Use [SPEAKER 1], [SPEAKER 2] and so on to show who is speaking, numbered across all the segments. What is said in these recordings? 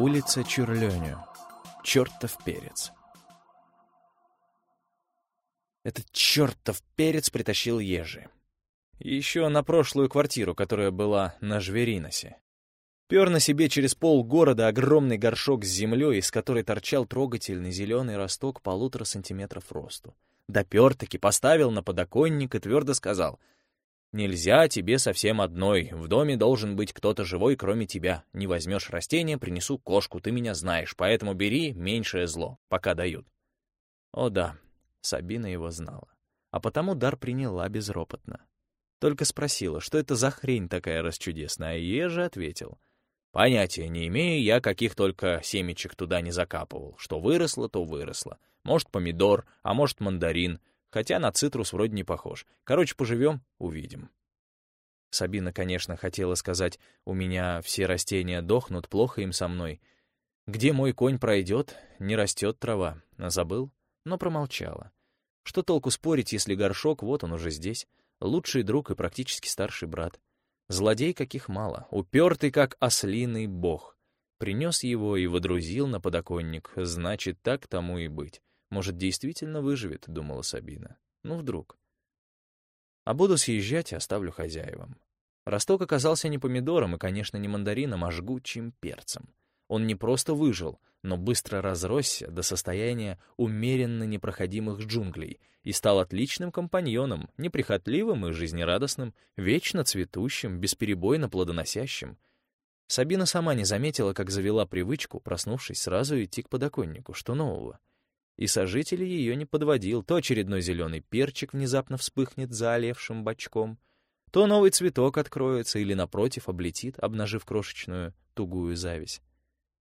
[SPEAKER 1] Улица Чурлёню. Чёртов перец. Этот чёртов перец притащил ежи. Еще на прошлую квартиру, которая была на Жвериносе. Пер на себе через пол города огромный горшок с землей, из которой торчал трогательный зеленый росток полутора сантиметров росту. Допер-таки, поставил на подоконник и твердо сказал — Нельзя тебе совсем одной. В доме должен быть кто-то живой, кроме тебя. Не возьмешь растение, принесу кошку, ты меня знаешь, поэтому бери меньшее зло, пока дают. О да, Сабина его знала. А потому дар приняла безропотно. Только спросила, что это за хрень такая расчудесная, а Ежи ответил. Понятия не имею, я каких только семечек туда не закапывал. Что выросло, то выросло. Может, помидор, а может, мандарин. Хотя на цитрус вроде не похож. Короче, поживем — увидим. Сабина, конечно, хотела сказать, у меня все растения дохнут, плохо им со мной. Где мой конь пройдет, не растет трава. Забыл, но промолчала. Что толку спорить, если горшок, вот он уже здесь. Лучший друг и практически старший брат. Злодей каких мало, упертый, как ослиный бог. Принес его и водрузил на подоконник, значит, так тому и быть. Может, действительно выживет, думала Сабина. Ну, вдруг. А буду съезжать и оставлю хозяевам. Росток оказался не помидором и, конечно, не мандарином, а жгучим перцем. Он не просто выжил, но быстро разросся до состояния умеренно непроходимых джунглей и стал отличным компаньоном, неприхотливым и жизнерадостным, вечно цветущим, бесперебойно плодоносящим. Сабина сама не заметила, как завела привычку, проснувшись, сразу идти к подоконнику. Что нового? И сожитель ее не подводил. То очередной зеленый перчик внезапно вспыхнет заолевшим бочком, то новый цветок откроется или, напротив, облетит, обнажив крошечную тугую зависть.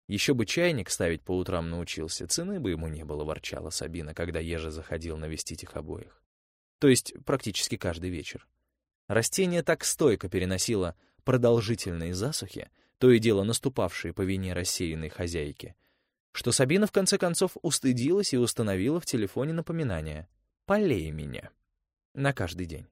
[SPEAKER 1] Еще бы чайник ставить по утрам научился, цены бы ему не было, ворчала Сабина, когда Ежа заходил навестить их обоих. То есть практически каждый вечер. Растение так стойко переносило продолжительные засухи, то и дело наступавшие по вине рассеянной хозяйки — что Сабина в конце концов устыдилась и установила в телефоне напоминание «Полей меня» на каждый день.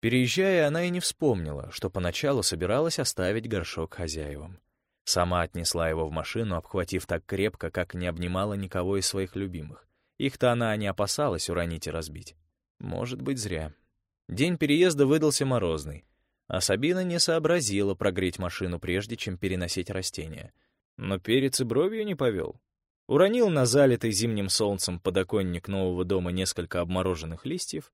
[SPEAKER 1] Переезжая, она и не вспомнила, что поначалу собиралась оставить горшок хозяевам. Сама отнесла его в машину, обхватив так крепко, как не обнимала никого из своих любимых. Их-то она не опасалась уронить и разбить. Может быть, зря. День переезда выдался морозный, а Сабина не сообразила прогреть машину, прежде чем переносить растения — но перец и бровью не повел. Уронил на залитый зимним солнцем подоконник нового дома несколько обмороженных листьев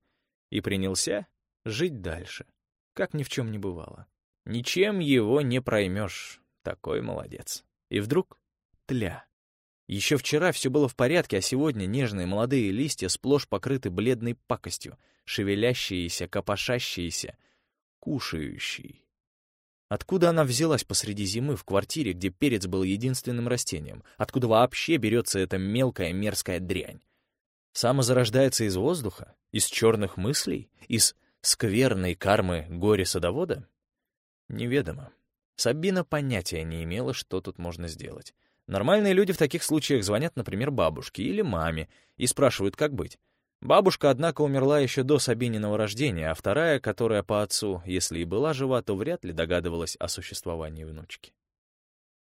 [SPEAKER 1] и принялся жить дальше, как ни в чем не бывало. Ничем его не проймешь, такой молодец. И вдруг — тля. Еще вчера все было в порядке, а сегодня нежные молодые листья сплошь покрыты бледной пакостью, шевелящиеся, копошащиеся, кушающие. Откуда она взялась посреди зимы в квартире, где перец был единственным растением? Откуда вообще берется эта мелкая мерзкая дрянь? Самозарождается из воздуха? Из черных мыслей? Из скверной кармы горе-садовода? Неведомо. Сабина понятия не имела, что тут можно сделать. Нормальные люди в таких случаях звонят, например, бабушке или маме и спрашивают, как быть. Бабушка, однако, умерла еще до Сабининого рождения, а вторая, которая по отцу, если и была жива, то вряд ли догадывалась о существовании внучки.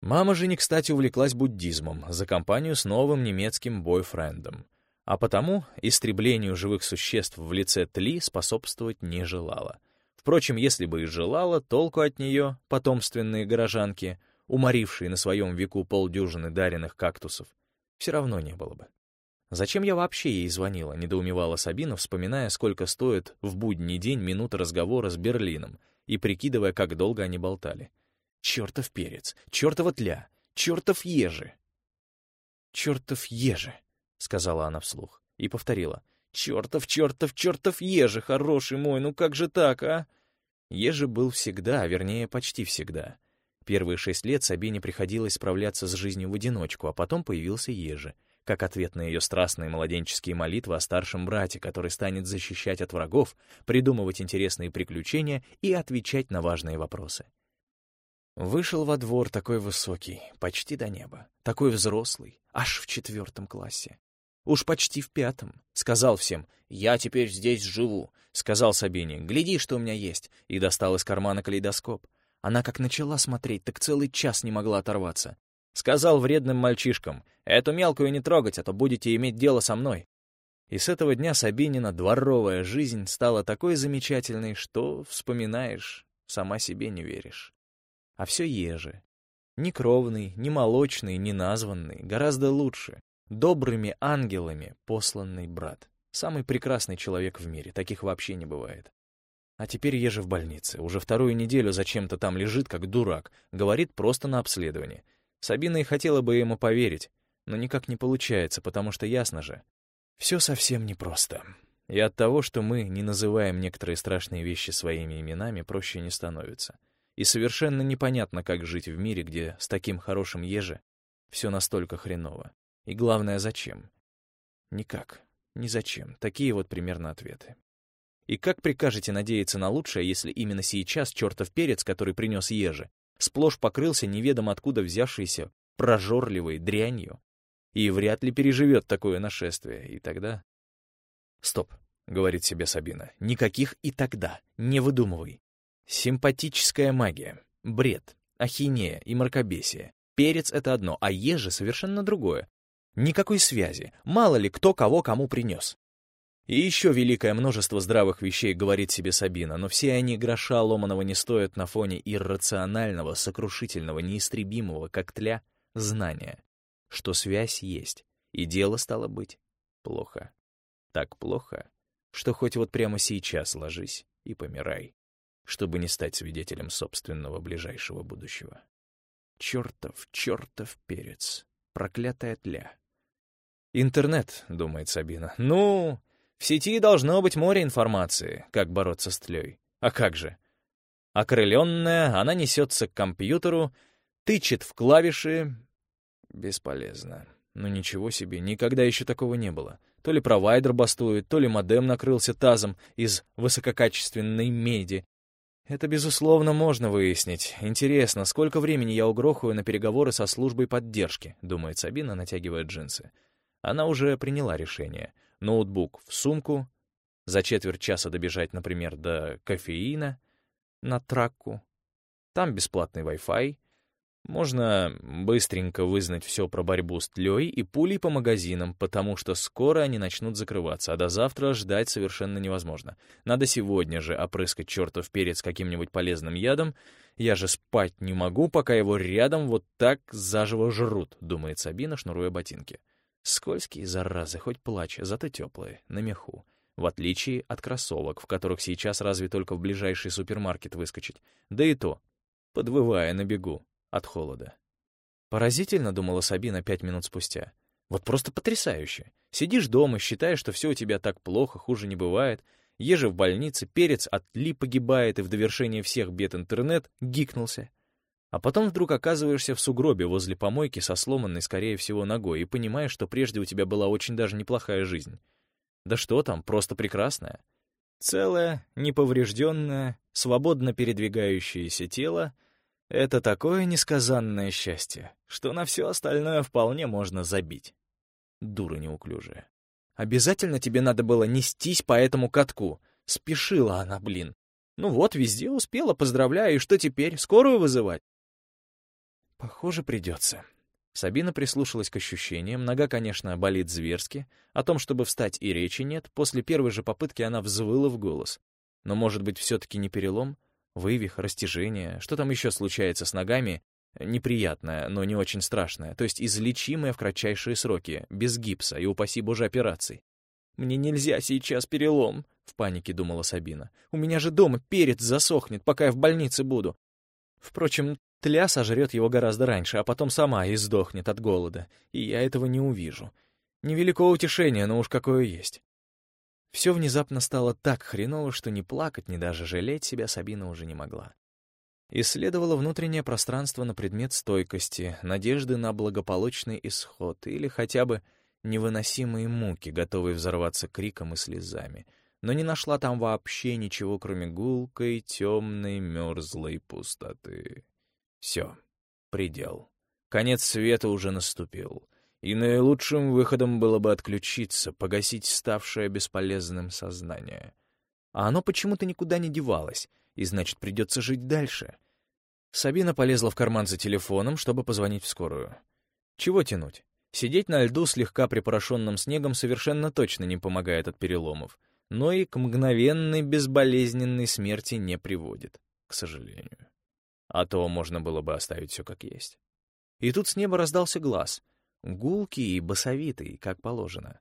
[SPEAKER 1] Мама же не кстати увлеклась буддизмом за компанию с новым немецким бойфрендом, а потому истреблению живых существ в лице Тли способствовать не желала. Впрочем, если бы и желала, толку от нее, потомственные горожанки, уморившие на своем веку полдюжины даренных кактусов, все равно не было бы. Зачем я вообще ей звонила, недоумевала Сабина, вспоминая, сколько стоит в будний день минута разговора с Берлином и прикидывая, как долго они болтали. Чертов перец, чертова тля, чертов ежи. Чертов ежи, сказала она вслух и повторила. Чертов, чертов, чертов ежи, хороший мой, ну как же так, а? Ежи был всегда, вернее, почти всегда. Первые шесть лет Сабине приходилось справляться с жизнью в одиночку, а потом появился Ежи — как ответ на ее страстные младенческие молитвы о старшем брате, который станет защищать от врагов, придумывать интересные приключения и отвечать на важные вопросы. Вышел во двор такой высокий, почти до неба, такой взрослый, аж в четвертом классе. Уж почти в пятом. Сказал всем, «Я теперь здесь живу», — сказал Сабине, «гляди, что у меня есть», и достал из кармана калейдоскоп. Она как начала смотреть, так целый час не могла оторваться. Сказал вредным мальчишкам, «Эту мелкую не трогать, а то будете иметь дело со мной». И с этого дня Сабинина дворовая жизнь стала такой замечательной, что вспоминаешь, сама себе не веришь. А все еже. Ни кровный, ни молочный, ни названный, гораздо лучше. Добрыми ангелами посланный брат. Самый прекрасный человек в мире, таких вообще не бывает. А теперь еже в больнице. Уже вторую неделю зачем-то там лежит, как дурак. Говорит просто на обследовании. Сабина и хотела бы ему поверить, но никак не получается, потому что ясно же. Все совсем непросто. И от того, что мы не называем некоторые страшные вещи своими именами, проще не становится. И совершенно непонятно, как жить в мире, где с таким хорошим еже все настолько хреново. И главное, зачем? Никак. Ни зачем. Такие вот примерно ответы. И как прикажете надеяться на лучшее, если именно сейчас чертов перец, который принес ежи, сплошь покрылся неведомо откуда взявшейся прожорливой дрянью? И вряд ли переживет такое нашествие. И тогда... Стоп, — говорит себе Сабина. Никаких «и тогда». Не выдумывай. Симпатическая магия. Бред. Ахинея и мракобесие. Перец — это одно, а ежи — совершенно другое. Никакой связи. Мало ли кто кого кому принес. И еще великое множество здравых вещей говорит себе Сабина, но все они гроша ломаного не стоят на фоне иррационального, сокрушительного, неистребимого, как тля, знания, что связь есть, и дело стало быть плохо. Так плохо, что хоть вот прямо сейчас ложись и помирай, чтобы не стать свидетелем собственного ближайшего будущего. Чертов, чертов перец, проклятая тля. «Интернет», — думает Сабина. «Ну, в сети должно быть море информации, как бороться с тлей. А как же?» Окрыленная, она несется к компьютеру, тычет в клавиши. Бесполезно. Ну ничего себе, никогда еще такого не было. То ли провайдер бастует, то ли модем накрылся тазом из высококачественной меди. Это, безусловно, можно выяснить. Интересно, сколько времени я угрохаю на переговоры со службой поддержки, думает Сабина, натягивая джинсы. Она уже приняла решение. Ноутбук в сумку, за четверть часа добежать, например, до кофеина на тракку. Там бесплатный Wi-Fi. Можно быстренько вызнать все про борьбу с тлей и пулей по магазинам, потому что скоро они начнут закрываться, а до завтра ждать совершенно невозможно. Надо сегодня же опрыскать чертов перец каким-нибудь полезным ядом. Я же спать не могу, пока его рядом вот так заживо жрут, думает Сабина, шнуруя ботинки. Скользкие, заразы, хоть плачь, зато теплые, на меху. В отличие от кроссовок, в которых сейчас разве только в ближайший супермаркет выскочить. Да и то, подвывая на бегу от холода. Поразительно, думала Сабина пять минут спустя. Вот просто потрясающе. Сидишь дома, считаешь, что все у тебя так плохо, хуже не бывает. Еже в больнице, перец от ли погибает, и в довершение всех бед интернет гикнулся. А потом вдруг оказываешься в сугробе возле помойки со сломанной, скорее всего, ногой и понимаешь, что прежде у тебя была очень даже неплохая жизнь. Да что там, просто прекрасная. Целое, неповрежденное, свободно передвигающееся тело — это такое несказанное счастье, что на все остальное вполне можно забить. Дура неуклюжая. Обязательно тебе надо было нестись по этому катку. Спешила она, блин. Ну вот, везде успела, поздравляю, и что теперь, скорую вызывать? Похоже, придется. Сабина прислушалась к ощущениям, нога, конечно, болит зверски. О том, чтобы встать, и речи нет. После первой же попытки она взвыла в голос. Но, может быть, все-таки не перелом? Вывих, растяжение, что там еще случается с ногами? Неприятное, но не очень страшное, то есть излечимое в кратчайшие сроки, без гипса и, упаси боже, операций. «Мне нельзя сейчас перелом», — в панике думала Сабина. «У меня же дома перец засохнет, пока я в больнице буду. Впрочем, Тля сожрет его гораздо раньше, а потом сама и сдохнет от голода, и я этого не увижу. Невелико утешение, но уж какое есть. Все внезапно стало так хреново, что ни плакать, ни даже жалеть себя Сабина уже не могла. Исследовала внутреннее пространство на предмет стойкости, надежды на благополучный исход или хотя бы невыносимые муки, готовые взорваться криком и слезами, но не нашла там вообще ничего, кроме гулкой, темной, мерзлой пустоты. Все, предел. Конец света уже наступил. И наилучшим выходом было бы отключиться, погасить ставшее бесполезным сознание. А оно почему-то никуда не девалось, и значит, придется жить дальше. Сабина полезла в карман за телефоном, чтобы позвонить в скорую. Чего тянуть? Сидеть на льду слегка припорошенным снегом совершенно точно не помогает от переломов, но и к мгновенной безболезненной смерти не приводит, к сожалению. А то можно было бы оставить все как есть. И тут с неба раздался глаз, гулкий и басовитый, как положено.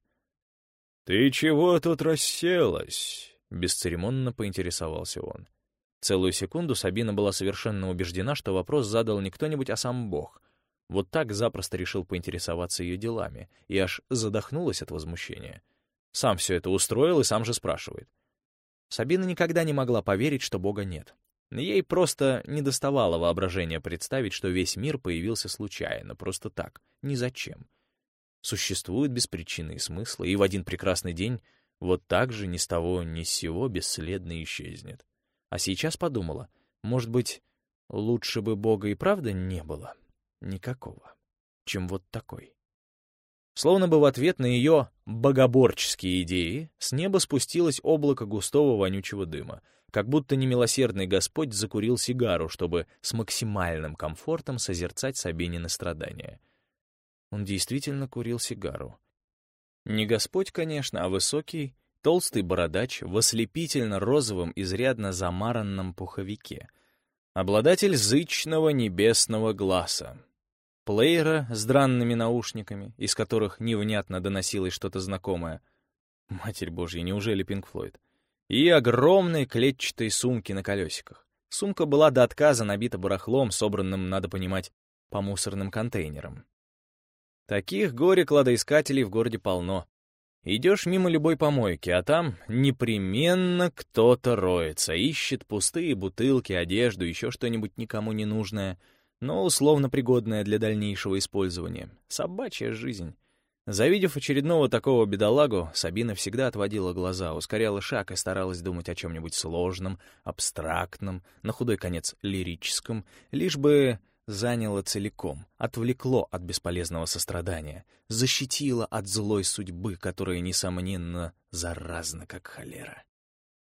[SPEAKER 1] «Ты чего тут расселась?» — бесцеремонно поинтересовался он. Целую секунду Сабина была совершенно убеждена, что вопрос задал не кто-нибудь, а сам Бог. Вот так запросто решил поинтересоваться ее делами, и аж задохнулась от возмущения. Сам все это устроил и сам же спрашивает. Сабина никогда не могла поверить, что Бога нет. Ей просто не доставало воображения представить, что весь мир появился случайно, просто так, ни зачем. Существует без причины и смысла, и в один прекрасный день вот так же ни с того ни с сего бесследно исчезнет. А сейчас подумала, может быть, лучше бы Бога и правда не было никакого, чем вот такой. Словно бы в ответ на ее богоборческие идеи с неба спустилось облако густого вонючего дыма, как будто немилосердный Господь закурил сигару, чтобы с максимальным комфортом созерцать Сабинины страдания. Он действительно курил сигару. Не Господь, конечно, а высокий, толстый бородач в ослепительно-розовом, изрядно замаранном пуховике. Обладатель зычного небесного глаза. Плеера с дранными наушниками, из которых невнятно доносилось что-то знакомое. Матерь Божья, неужели Пинк Флойд? И огромной клетчатой сумки на колесиках. Сумка была до отказа набита барахлом, собранным, надо понимать, по мусорным контейнерам. Таких горе-кладоискателей в городе полно. Идешь мимо любой помойки, а там непременно кто-то роется, ищет пустые бутылки, одежду, еще что-нибудь никому не нужное, но условно пригодное для дальнейшего использования. Собачья жизнь. Завидев очередного такого бедолагу, Сабина всегда отводила глаза, ускоряла шаг и старалась думать о чем-нибудь сложном, абстрактном, на худой конец лирическом, лишь бы заняло целиком, отвлекло от бесполезного сострадания, защитило от злой судьбы, которая, несомненно, заразна, как холера.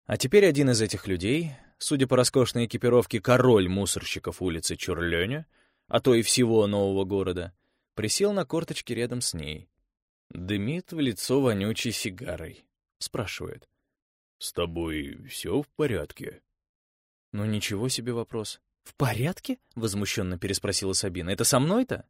[SPEAKER 1] А теперь один из этих людей, судя по роскошной экипировке король мусорщиков улицы Чурлёня, а то и всего нового города, присел на корточки рядом с ней. Дымит в лицо вонючей сигарой. Спрашивает. «С тобой все в порядке?» Ну ничего себе вопрос. «В порядке?» — возмущенно переспросила Сабина. «Это со мной-то?»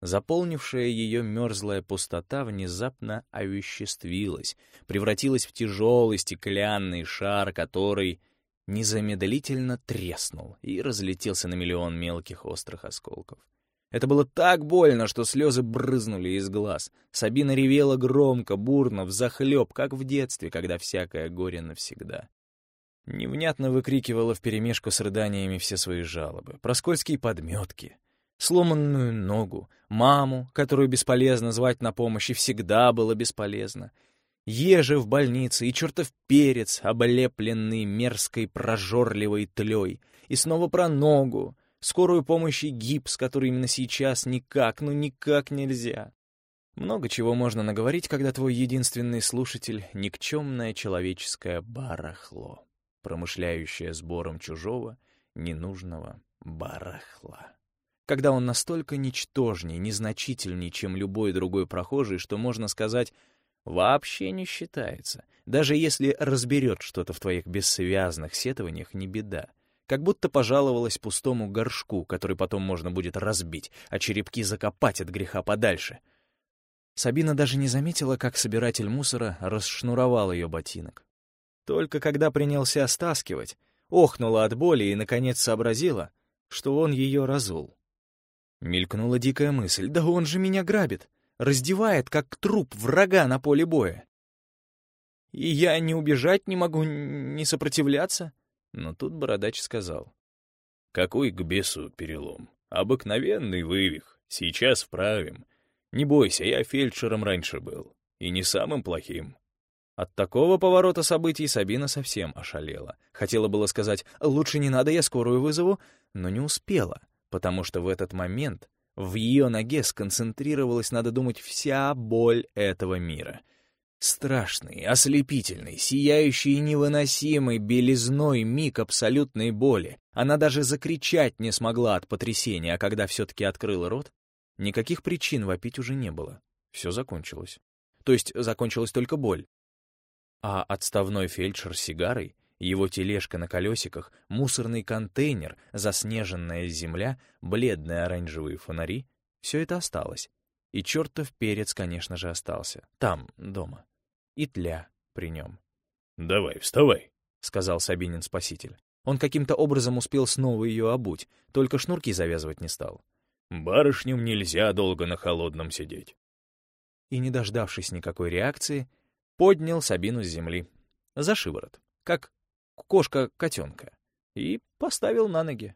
[SPEAKER 1] Заполнившая ее мерзлая пустота внезапно овеществилась, превратилась в тяжелый стеклянный шар, который незамедлительно треснул и разлетелся на миллион мелких острых осколков. Это было так больно, что слезы брызнули из глаз. Сабина ревела громко, бурно, взахлеб, как в детстве, когда всякое горе навсегда. Невнятно выкрикивала вперемешку с рыданиями все свои жалобы. Про скользкие подметки, сломанную ногу, маму, которую бесполезно звать на помощь, и всегда было бесполезно. Ежи в больнице и чертов перец, облепленный мерзкой прожорливой тлей. И снова про ногу, скорую помощь и гипс, который именно сейчас никак, ну никак нельзя. Много чего можно наговорить, когда твой единственный слушатель — никчемное человеческое барахло промышляющая сбором чужого, ненужного барахла. Когда он настолько ничтожней, незначительней, чем любой другой прохожий, что, можно сказать, вообще не считается. Даже если разберет что-то в твоих бессвязных сетованиях, не беда. Как будто пожаловалась пустому горшку, который потом можно будет разбить, а черепки закопать от греха подальше. Сабина даже не заметила, как собиратель мусора расшнуровал ее ботинок. Только когда принялся стаскивать, охнула от боли и, наконец, сообразила, что он ее разул. Мелькнула дикая мысль, да он же меня грабит, раздевает, как труп врага на поле боя. И я не убежать не могу, не сопротивляться. Но тут бородач сказал. Какой к бесу перелом? Обыкновенный вывих. Сейчас вправим. Не бойся, я фельдшером раньше был. И не самым плохим. От такого поворота событий Сабина совсем ошалела. Хотела было сказать «лучше не надо, я скорую вызову», но не успела, потому что в этот момент в ее ноге сконцентрировалась, надо думать, вся боль этого мира. Страшный, ослепительный, сияющий и невыносимый белизной миг абсолютной боли, Она даже закричать не смогла от потрясения, а когда все-таки открыла рот, никаких причин вопить уже не было. Все закончилось. То есть закончилась только боль. А отставной фельдшер с сигарой, его тележка на колесиках, мусорный контейнер, заснеженная земля, бледные оранжевые фонари — все это осталось. И чертов перец, конечно же, остался. Там, дома. И тля при нем.
[SPEAKER 2] «Давай, вставай», —
[SPEAKER 1] сказал Сабинин спаситель. Он каким-то образом успел снова ее обуть, только шнурки завязывать не стал.
[SPEAKER 2] «Барышням нельзя долго на холодном сидеть».
[SPEAKER 1] И, не дождавшись никакой реакции, поднял Сабину с земли. За шиворот, как кошка котенка, и поставил на ноги.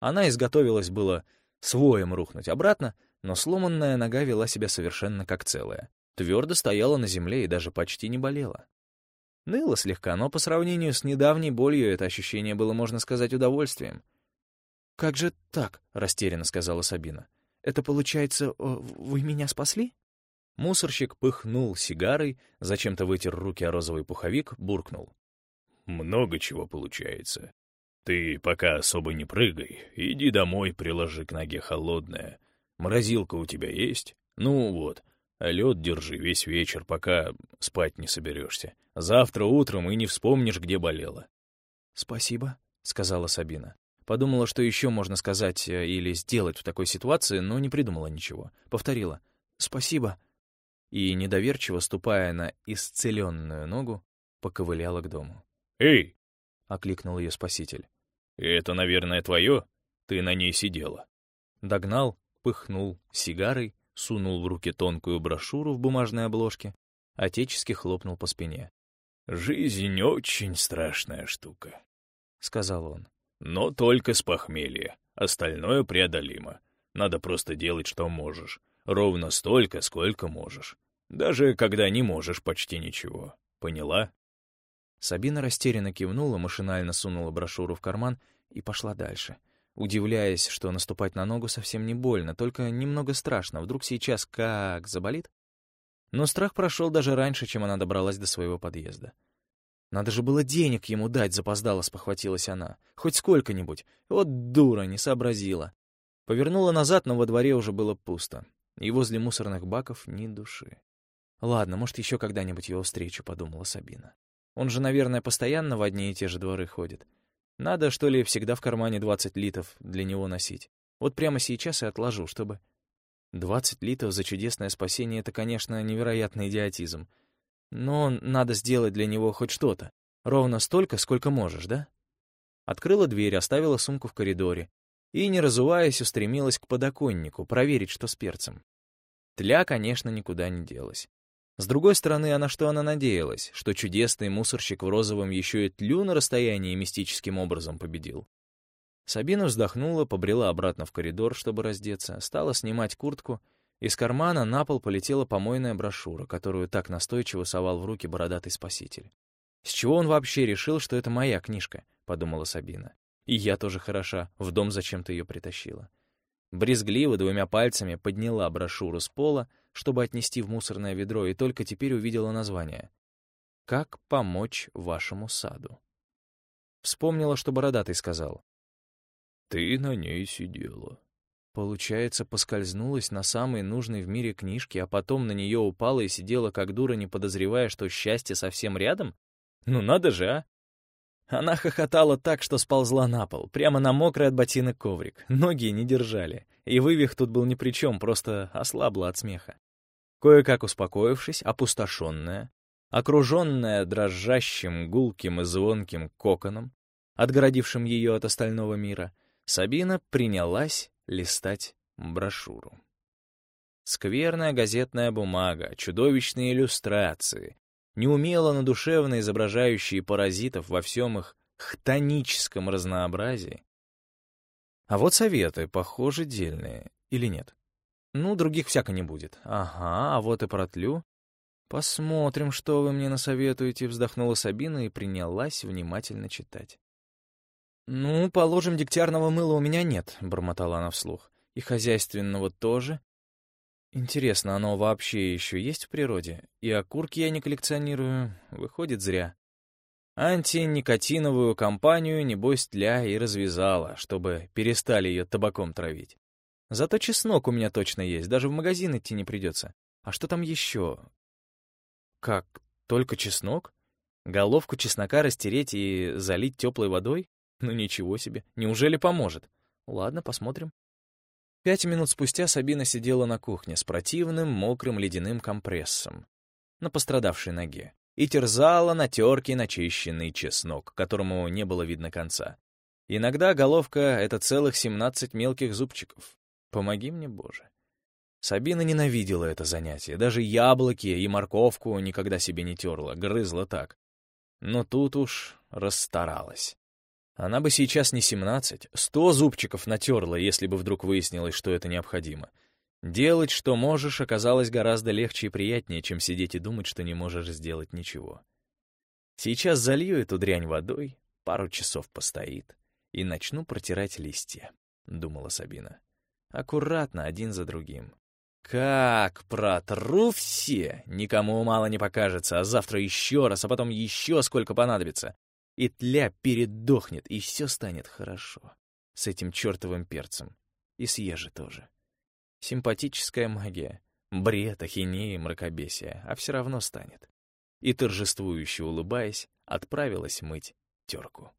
[SPEAKER 1] Она изготовилась было своем рухнуть обратно, но сломанная нога вела себя совершенно как целая. Твердо стояла на земле и даже почти не болела. Ныло слегка, но по сравнению с недавней болью это ощущение было, можно сказать, удовольствием. «Как же так?» — растерянно сказала Сабина. «Это получается, вы меня спасли?» Мусорщик пыхнул сигарой, зачем-то вытер руки о розовый пуховик, буркнул.
[SPEAKER 2] «Много чего получается. Ты пока особо не прыгай, иди домой, приложи к ноге холодное. Морозилка у тебя есть? Ну вот, а лед держи весь вечер, пока спать не соберешься. Завтра утром и не вспомнишь, где болела».
[SPEAKER 1] «Спасибо», — сказала Сабина. Подумала, что еще можно сказать э, или сделать в такой ситуации, но не придумала ничего. Повторила «Спасибо». И, недоверчиво ступая на исцеленную ногу, поковыляла к дому.
[SPEAKER 2] «Эй!»
[SPEAKER 1] — окликнул ее спаситель.
[SPEAKER 2] «Это, наверное, твое? Ты на ней сидела».
[SPEAKER 1] Догнал, пыхнул сигарой, сунул в руки тонкую брошюру в бумажной обложке, отечески хлопнул по спине.
[SPEAKER 2] «Жизнь очень страшная штука», — сказал он. «Но только с похмелья. Остальное преодолимо. Надо просто делать, что можешь. Ровно столько, сколько можешь. Даже когда не можешь почти ничего. Поняла?»
[SPEAKER 1] Сабина растерянно кивнула, машинально сунула брошюру в карман и пошла дальше — удивляясь, что наступать на ногу совсем не больно, только немного страшно, вдруг сейчас как заболит? Но страх прошел даже раньше, чем она добралась до своего подъезда. Надо же было денег ему дать, запоздала, спохватилась она. Хоть сколько-нибудь. Вот дура, не сообразила. Повернула назад, но во дворе уже было пусто. И возле мусорных баков ни души. Ладно, может, еще когда-нибудь его встречу, подумала Сабина. Он же, наверное, постоянно в одни и те же дворы ходит. Надо, что ли, всегда в кармане 20 литов для него носить. Вот прямо сейчас и отложу, чтобы... 20 литов за чудесное спасение — это, конечно, невероятный идиотизм. Но надо сделать для него хоть что-то. Ровно столько, сколько можешь, да? Открыла дверь, оставила сумку в коридоре. И, не разуваясь, устремилась к подоконнику, проверить, что с перцем. Тля, конечно, никуда не делась. С другой стороны, а на что она надеялась? Что чудесный мусорщик в розовом еще и тлю на расстоянии мистическим образом победил. Сабина вздохнула, побрела обратно в коридор, чтобы раздеться, стала снимать куртку. Из кармана на пол полетела помойная брошюра, которую так настойчиво совал в руки бородатый спаситель. «С чего он вообще решил, что это моя книжка?» — подумала Сабина. «И я тоже хороша, в дом зачем-то ее притащила». Брезгливо двумя пальцами подняла брошюру с пола, чтобы отнести в мусорное ведро, и только теперь увидела название. «Как помочь вашему саду?» Вспомнила, что Бородатый сказал.
[SPEAKER 2] «Ты на ней сидела».
[SPEAKER 1] Получается, поскользнулась на самой нужной в мире книжке, а потом на нее упала и сидела как дура, не подозревая, что счастье совсем рядом? Ну надо же, а! Она хохотала так, что сползла на пол, прямо на мокрый от ботинок коврик. Ноги не держали. И вывих тут был ни при чем, просто ослабла от смеха. Кое-как успокоившись, опустошенная, окруженная дрожащим, гулким и звонким коконом, отгородившим ее от остального мира, Сабина принялась листать брошюру. Скверная газетная бумага, чудовищные иллюстрации, неумело надушевно изображающие паразитов во всем их хтоническом разнообразии. А вот советы, похоже, дельные. Или нет? Ну, других всяко не будет. Ага, а вот и протлю. Посмотрим, что вы мне насоветуете, вздохнула Сабина и принялась внимательно читать. «Ну, положим, дегтярного мыла у меня нет», — бормотала она вслух. «И хозяйственного тоже. Интересно, оно вообще еще есть в природе? И окурки я не коллекционирую. Выходит, зря. Антиникотиновую компанию, небось, тля и развязала, чтобы перестали ее табаком травить. Зато чеснок у меня точно есть, даже в магазин идти не придется. А что там еще? Как, только чеснок? Головку чеснока растереть и залить теплой водой? Ну ничего себе, неужели поможет? Ладно, посмотрим. Пять минут спустя Сабина сидела на кухне с противным, мокрым ледяным компрессом на пострадавшей ноге и терзала на терке начищенный чеснок, которому не было видно конца. Иногда головка — это целых семнадцать мелких зубчиков. Помоги мне, Боже. Сабина ненавидела это занятие, даже яблоки и морковку никогда себе не терла, грызла так. Но тут уж расстаралась. Она бы сейчас не семнадцать, сто зубчиков натерла, если бы вдруг выяснилось, что это необходимо. Делать, что можешь, оказалось гораздо легче и приятнее, чем сидеть и думать, что не можешь сделать ничего. Сейчас залью эту дрянь водой, пару часов постоит, и начну протирать листья, — думала Сабина. Аккуратно, один за другим. Как протру все! Никому мало не покажется, а завтра еще раз, а потом еще сколько понадобится. И тля передохнет, и все станет хорошо. С этим чертовым перцем. И с ежи тоже. Симпатическая магия. Бред, ахинея, мракобесие. А все равно станет. И торжествующе улыбаясь, отправилась мыть терку.